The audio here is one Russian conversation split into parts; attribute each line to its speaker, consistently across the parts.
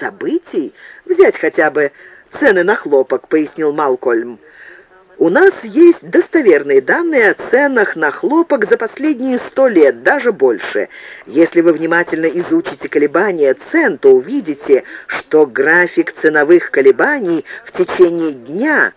Speaker 1: событий? Взять хотя бы цены на хлопок», — пояснил Малкольм. У нас есть достоверные данные о ценах на хлопок за последние сто лет, даже больше. Если вы внимательно изучите колебания цен, то увидите, что график ценовых колебаний в течение дня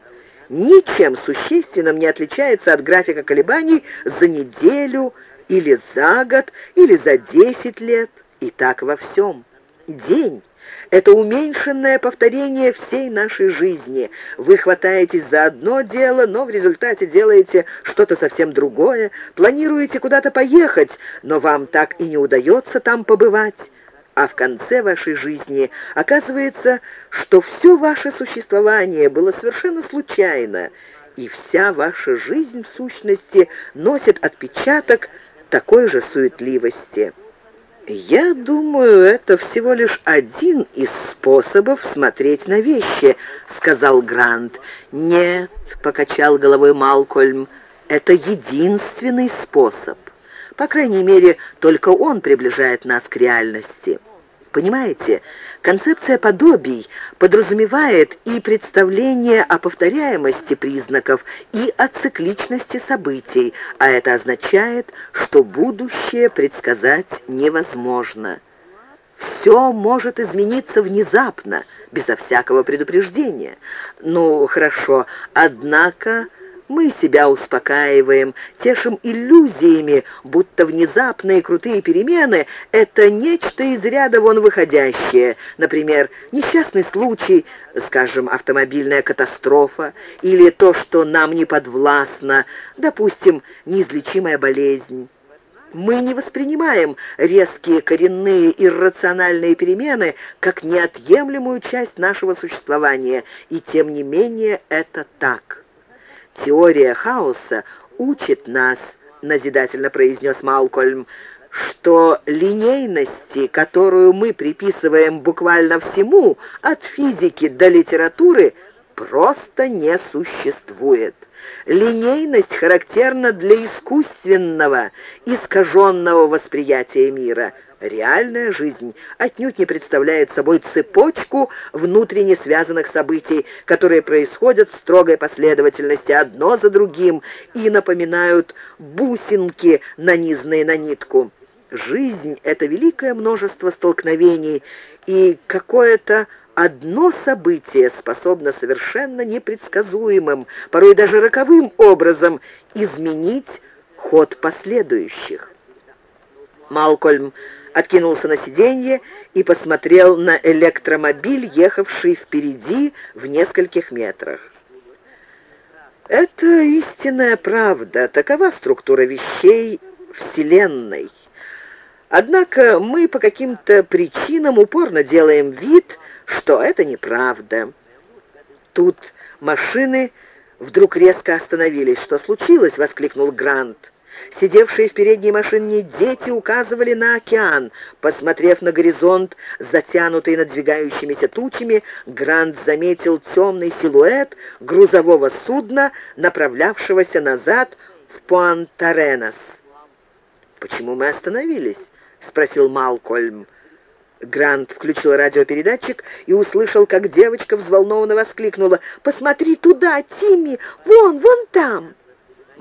Speaker 1: ничем существенным не отличается от графика колебаний за неделю или за год или за десять лет. И так во всем. День это уменьшенное повторение всей нашей жизни. Вы хватаетесь за одно дело, но в результате делаете что-то совсем другое, планируете куда-то поехать, но вам так и не удается там побывать. А в конце вашей жизни оказывается, что все ваше существование было совершенно случайно, и вся ваша жизнь, в сущности, носит отпечаток такой же суетливости. «Я думаю, это всего лишь один из способов смотреть на вещи», — сказал Грант. «Нет», — покачал головой Малкольм, — «это единственный способ. По крайней мере, только он приближает нас к реальности». Понимаете, концепция подобий подразумевает и представление о повторяемости признаков, и о цикличности событий, а это означает, что будущее предсказать невозможно. Все может измениться внезапно, безо всякого предупреждения. Ну, хорошо, однако мы себя успокаиваем, тешим иллюзиями, будто внезапные крутые перемены — это нечто из ряда вон выходящее. Например, несчастный случай, скажем, автомобильная катастрофа, или то, что нам не подвластно, допустим, неизлечимая болезнь. Мы не воспринимаем резкие коренные иррациональные перемены как неотъемлемую часть нашего существования, и тем не менее это так. «Теория хаоса учит нас», — назидательно произнес Малкольм, что линейности, которую мы приписываем буквально всему, от физики до литературы, просто не существует. Линейность характерна для искусственного, искаженного восприятия мира — Реальная жизнь отнюдь не представляет собой цепочку внутренне связанных событий, которые происходят в строгой последовательности одно за другим и напоминают бусинки, нанизанные на нитку. Жизнь — это великое множество столкновений, и какое-то одно событие способно совершенно непредсказуемым, порой даже роковым образом изменить ход последующих. Малкольм откинулся на сиденье и посмотрел на электромобиль, ехавший впереди в нескольких метрах. Это истинная правда, такова структура вещей Вселенной. Однако мы по каким-то причинам упорно делаем вид, что это неправда. Тут машины вдруг резко остановились. «Что случилось?» — воскликнул Грант. Сидевшие в передней машине дети указывали на океан. Посмотрев на горизонт, затянутый надвигающимися тучами, Грант заметил темный силуэт грузового судна, направлявшегося назад в Пуантаренас. «Почему мы остановились?» — спросил Малкольм. Грант включил радиопередатчик и услышал, как девочка взволнованно воскликнула. «Посмотри туда, Тимми! Вон, вон там!»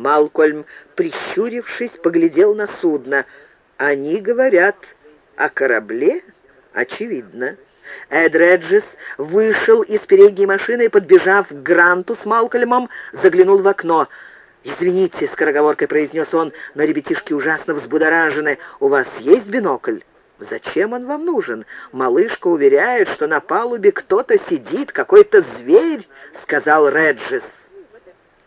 Speaker 1: Малкольм, прищурившись, поглядел на судно. «Они говорят о корабле?» «Очевидно». Эд Реджис вышел из передней машины и, подбежав к Гранту с Малкольмом, заглянул в окно. «Извините», — скороговоркой произнес он, — «но ребятишки ужасно взбудоражены. У вас есть бинокль?» «Зачем он вам нужен? Малышка уверяет, что на палубе кто-то сидит, какой-то зверь», — сказал Реджис.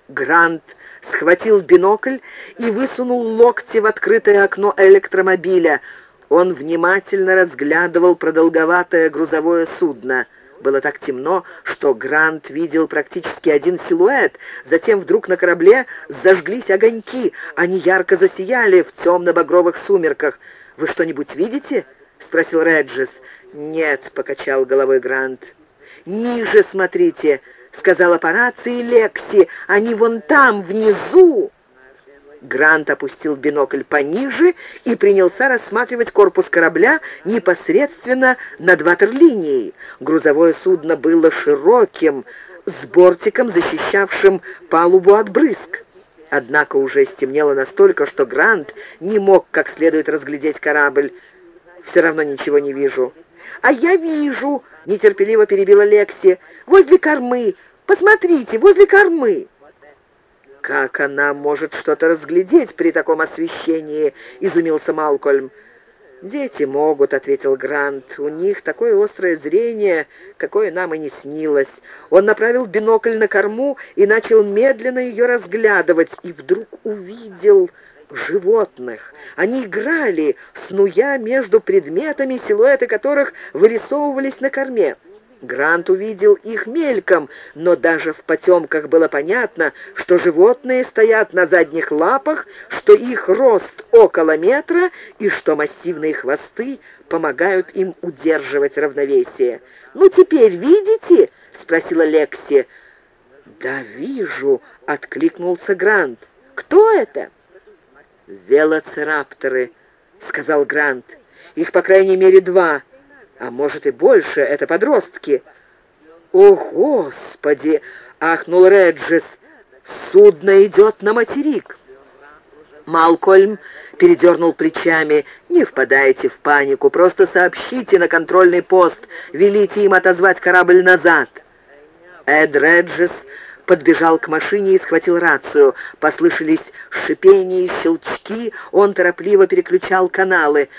Speaker 1: Грант схватил бинокль и высунул локти в открытое окно электромобиля. Он внимательно разглядывал продолговатое грузовое судно. Было так темно, что Грант видел практически один силуэт. Затем вдруг на корабле зажглись огоньки. Они ярко засияли в темно-багровых сумерках. «Вы что-нибудь видите?» — спросил Реджис. «Нет», — покачал головой Грант. «Ниже смотрите», — сказала по рации Лекси. «Они вон там, внизу!» Грант опустил бинокль пониже и принялся рассматривать корпус корабля непосредственно над ватерлинией. Грузовое судно было широким, с бортиком, защищавшим палубу от брызг. Однако уже стемнело настолько, что Грант не мог как следует разглядеть корабль. «Все равно ничего не вижу». «А я вижу!» — нетерпеливо перебила Лекси. «Возле кормы! Посмотрите, возле кормы!» «Как она может что-то разглядеть при таком освещении?» — изумился Малкольм. «Дети могут», — ответил Грант. «У них такое острое зрение, какое нам и не снилось». Он направил бинокль на корму и начал медленно ее разглядывать, и вдруг увидел животных. Они играли, снуя между предметами, силуэты которых вырисовывались на корме. Грант увидел их мельком, но даже в потемках было понятно, что животные стоят на задних лапах, что их рост около метра и что массивные хвосты помогают им удерживать равновесие. «Ну, теперь видите?» — спросила Лекси. «Да вижу», — откликнулся Грант. «Кто это?» «Велоцирапторы», — сказал Грант. «Их, по крайней мере, два» а может и больше, это подростки». «О, Господи!» — ахнул Реджис. «Судно идет на материк». Малкольм передернул плечами. «Не впадайте в панику, просто сообщите на контрольный пост, велите им отозвать корабль назад». Эд Реджис подбежал к машине и схватил рацию. Послышались шипения и щелчки, он торопливо переключал каналы.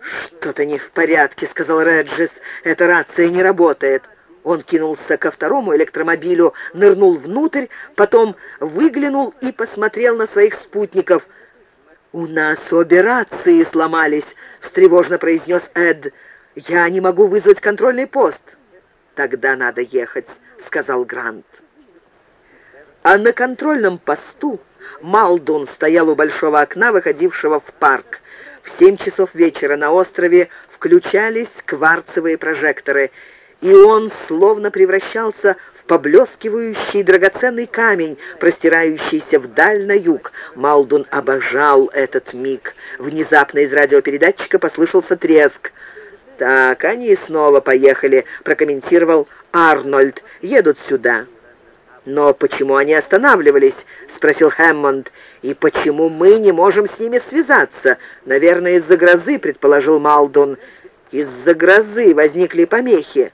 Speaker 1: «Что-то не в порядке», — сказал Реджис. «Эта рация не работает». Он кинулся ко второму электромобилю, нырнул внутрь, потом выглянул и посмотрел на своих спутников. «У нас обе рации сломались», — встревожно произнес Эд. «Я не могу вызвать контрольный пост». «Тогда надо ехать», — сказал Грант. А на контрольном посту Малдун стоял у большого окна, выходившего в парк. В семь часов вечера на острове включались кварцевые прожекторы, и он словно превращался в поблескивающий драгоценный камень, простирающийся вдаль на юг. Малдун обожал этот миг. Внезапно из радиопередатчика послышался треск. «Так, они снова поехали», — прокомментировал Арнольд. «Едут сюда». «Но почему они останавливались?» — спросил Хэммонд. «И почему мы не можем с ними связаться? Наверное, из-за грозы», — предположил Малдун. «Из-за грозы возникли помехи».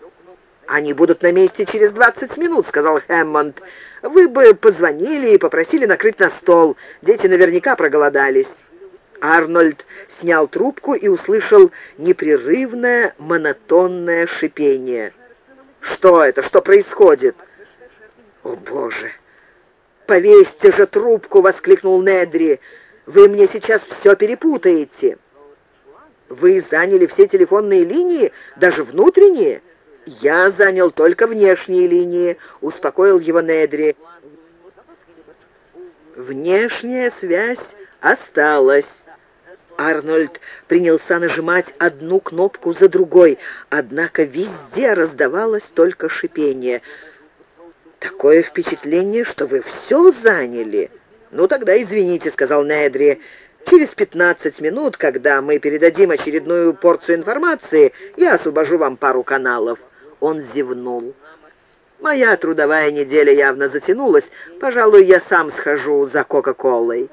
Speaker 1: «Они будут на месте через двадцать минут», — сказал Хэммонд. «Вы бы позвонили и попросили накрыть на стол. Дети наверняка проголодались». Арнольд снял трубку и услышал непрерывное монотонное шипение. «Что это? Что происходит?» «О, Боже!» «Повесьте же трубку!» — воскликнул Недри. «Вы мне сейчас все перепутаете!» «Вы заняли все телефонные линии, даже внутренние?» «Я занял только внешние линии», — успокоил его Недри. «Внешняя связь осталась». Арнольд принялся нажимать одну кнопку за другой, однако везде раздавалось только шипение — «Такое впечатление, что вы все заняли». «Ну, тогда извините», — сказал Недри. «Через пятнадцать минут, когда мы передадим очередную порцию информации, я освобожу вам пару каналов». Он зевнул. «Моя трудовая неделя явно затянулась. Пожалуй, я сам схожу за Кока-Колой».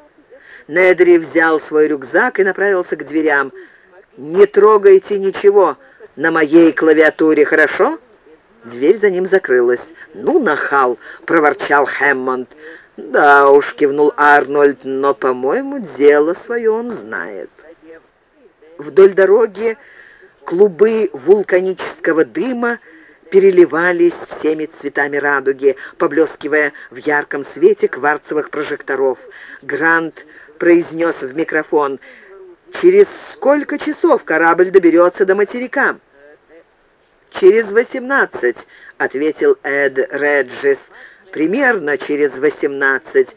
Speaker 1: Недри взял свой рюкзак и направился к дверям. «Не трогайте ничего на моей клавиатуре, хорошо?» Дверь за ним закрылась. «Ну, нахал!» — проворчал Хэммонд. «Да уж», — кивнул Арнольд, — «но, по-моему, дело свое он знает». Вдоль дороги клубы вулканического дыма переливались всеми цветами радуги, поблескивая в ярком свете кварцевых прожекторов. Грант произнес в микрофон, «Через сколько часов корабль доберется до материка?» «Через восемнадцать», — ответил Эд Реджис. «Примерно через восемнадцать.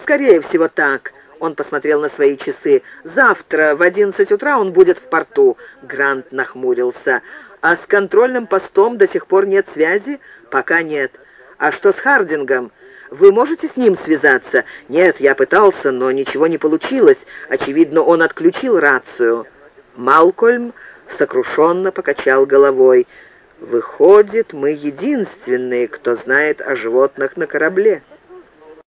Speaker 1: Скорее всего, так». Он посмотрел на свои часы. «Завтра в одиннадцать утра он будет в порту». Грант нахмурился. «А с контрольным постом до сих пор нет связи?» «Пока нет». «А что с Хардингом?» Вы можете с ним связаться?» «Нет, я пытался, но ничего не получилось. Очевидно, он отключил рацию». Малкольм сокрушенно покачал головой. «Выходит, мы единственные, кто знает о животных на корабле».